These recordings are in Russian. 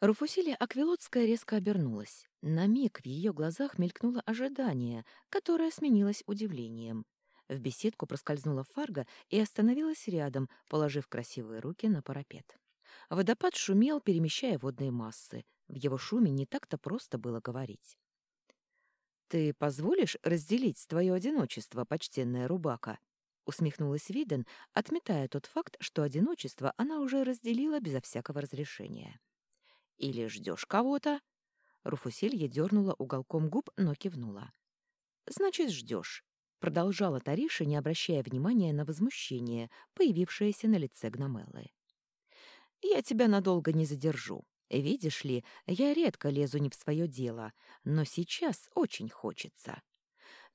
Руфусилия Аквилотская резко обернулась. На миг в ее глазах мелькнуло ожидание, которое сменилось удивлением. В беседку проскользнула Фарго и остановилась рядом, положив красивые руки на парапет. Водопад шумел, перемещая водные массы. В его шуме не так-то просто было говорить. «Ты позволишь разделить твое одиночество, почтенная Рубака?» — усмехнулась Виден, отметая тот факт, что одиночество она уже разделила безо всякого разрешения. Или ждешь кого-то?» Руфусилья дернула уголком губ, но кивнула. «Значит, ждешь», — продолжала Тариша, не обращая внимания на возмущение, появившееся на лице Гномеллы. «Я тебя надолго не задержу. Видишь ли, я редко лезу не в свое дело, но сейчас очень хочется.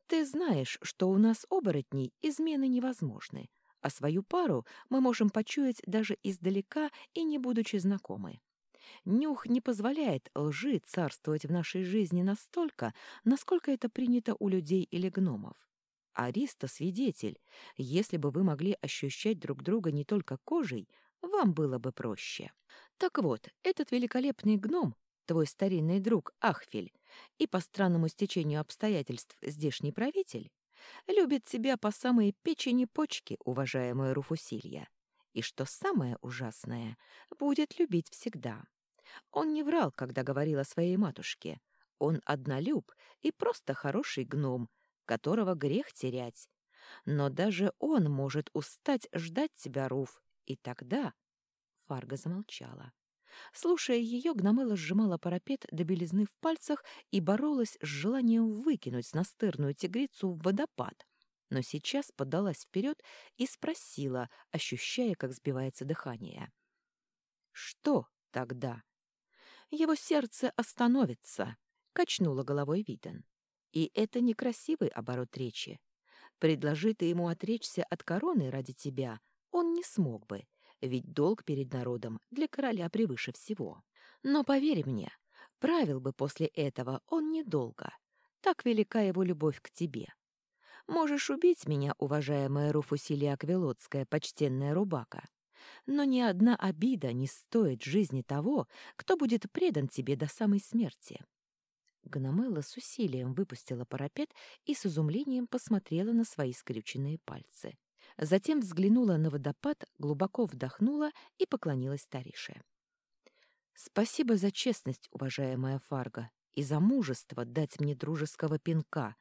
Ты знаешь, что у нас, оборотней, измены невозможны, а свою пару мы можем почуять даже издалека и не будучи знакомы. Нюх не позволяет лжи царствовать в нашей жизни настолько, насколько это принято у людей или гномов. Ариста — свидетель. Если бы вы могли ощущать друг друга не только кожей, вам было бы проще. Так вот, этот великолепный гном, твой старинный друг Ахфель, и по странному стечению обстоятельств здешний правитель, любит тебя по самые печени почки, уважаемая Руфусилья. И что самое ужасное, будет любить всегда. Он не врал, когда говорил о своей матушке. Он однолюб и просто хороший гном, которого грех терять. Но даже он может устать ждать тебя, Руф, и тогда...» Фарга замолчала. Слушая ее, Гномела сжимала парапет до белизны в пальцах и боролась с желанием выкинуть настырную тигрицу в водопад, но сейчас подалась вперед и спросила, ощущая, как сбивается дыхание. «Что тогда?» Его сердце остановится, — качнула головой Виден. И это некрасивый оборот речи. Предложи ты ему отречься от короны ради тебя, он не смог бы, ведь долг перед народом для короля превыше всего. Но поверь мне, правил бы после этого он недолго. Так велика его любовь к тебе. Можешь убить меня, уважаемая Руфусилия Аквилотская, почтенная Рубака, но ни одна обида не стоит жизни того, кто будет предан тебе до самой смерти. Гномелла с усилием выпустила парапет и с изумлением посмотрела на свои скрюченные пальцы. Затем взглянула на водопад, глубоко вдохнула и поклонилась Тарише. «Спасибо за честность, уважаемая Фарга, и за мужество дать мне дружеского пинка.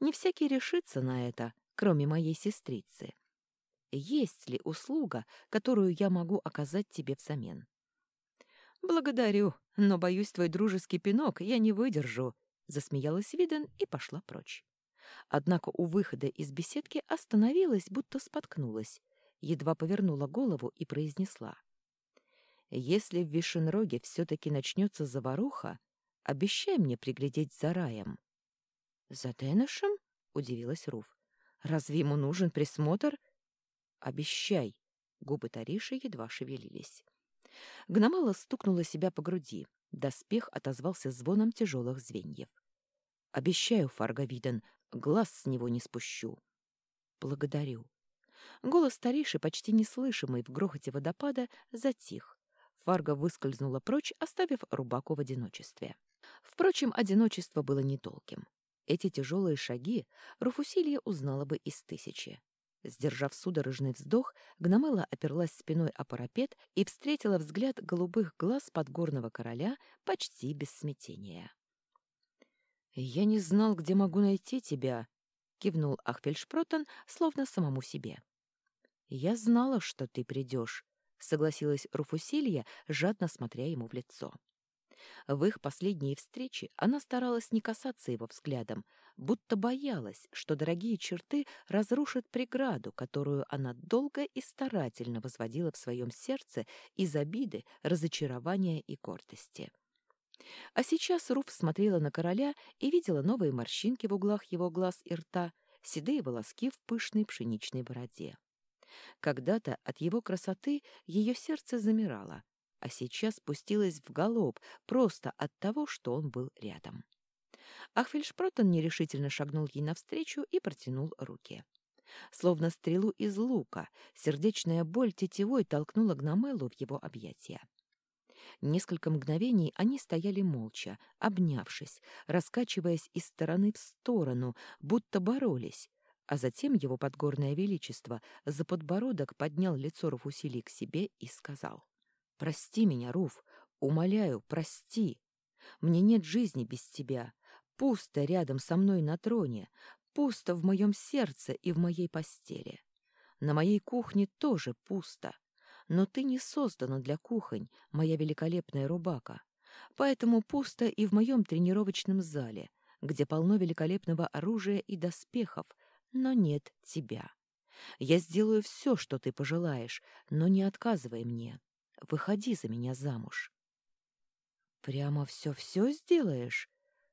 Не всякий решится на это, кроме моей сестрицы есть ли услуга, которую я могу оказать тебе взамен. «Благодарю, но, боюсь, твой дружеский пинок я не выдержу», — засмеялась Виден и пошла прочь. Однако у выхода из беседки остановилась, будто споткнулась, едва повернула голову и произнесла. «Если в Вишенроге все-таки начнется заваруха, обещай мне приглядеть за раем». «За Денышем?» — удивилась Руф. «Разве ему нужен присмотр?» Обещай!» Губы Тариши едва шевелились. Гномала стукнула себя по груди. Доспех отозвался звоном тяжелых звеньев. «Обещаю, Фарговиден, глаз с него не спущу». «Благодарю». Голос Тариши, почти неслышимый в грохоте водопада, затих. Фарго выскользнула прочь, оставив рубаку в одиночестве. Впрочем, одиночество было недолгим. Эти тяжелые шаги Руфусилья узнала бы из тысячи. Сдержав судорожный вздох, Гномела оперлась спиной о парапет и встретила взгляд голубых глаз подгорного короля почти без смятения. «Я не знал, где могу найти тебя», — кивнул Ахфельшпротен, словно самому себе. «Я знала, что ты придешь», — согласилась Руфусилья, жадно смотря ему в лицо. В их последние встречи она старалась не касаться его взглядом, будто боялась, что дорогие черты разрушат преграду, которую она долго и старательно возводила в своем сердце из обиды, разочарования и гордости. А сейчас Руф смотрела на короля и видела новые морщинки в углах его глаз и рта, седые волоски в пышной пшеничной бороде. Когда-то от его красоты ее сердце замирало, а сейчас спустилась в галоп просто от того, что он был рядом. Ахфельшпротен нерешительно шагнул ей навстречу и протянул руки. Словно стрелу из лука, сердечная боль тетевой толкнула Гномеллу в его объятия. Несколько мгновений они стояли молча, обнявшись, раскачиваясь из стороны в сторону, будто боролись, а затем его подгорное величество за подбородок поднял лицо Руфусили к себе и сказал. «Прости меня, Руф, умоляю, прости. Мне нет жизни без тебя. Пусто рядом со мной на троне, пусто в моем сердце и в моей постели. На моей кухне тоже пусто. Но ты не создана для кухонь, моя великолепная рубака. Поэтому пусто и в моем тренировочном зале, где полно великолепного оружия и доспехов, но нет тебя. Я сделаю все, что ты пожелаешь, но не отказывай мне. Выходи за меня замуж. Прямо все-все сделаешь?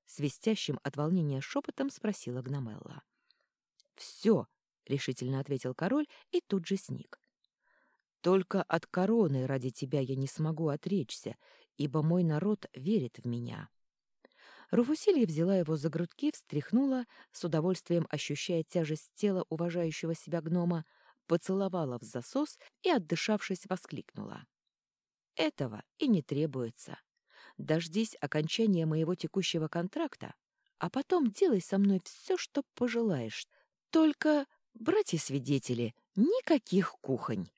Свистящим от волнения шепотом спросила Гномелла. Все, решительно ответил король и тут же сник. Только от короны ради тебя я не смогу отречься, ибо мой народ верит в меня. Руфусилья взяла его за грудки, встряхнула, с удовольствием ощущая тяжесть тела уважающего себя гнома, поцеловала в засос и, отдышавшись, воскликнула. «Этого и не требуется. Дождись окончания моего текущего контракта, а потом делай со мной все, что пожелаешь. Только, братья-свидетели, никаких кухонь!»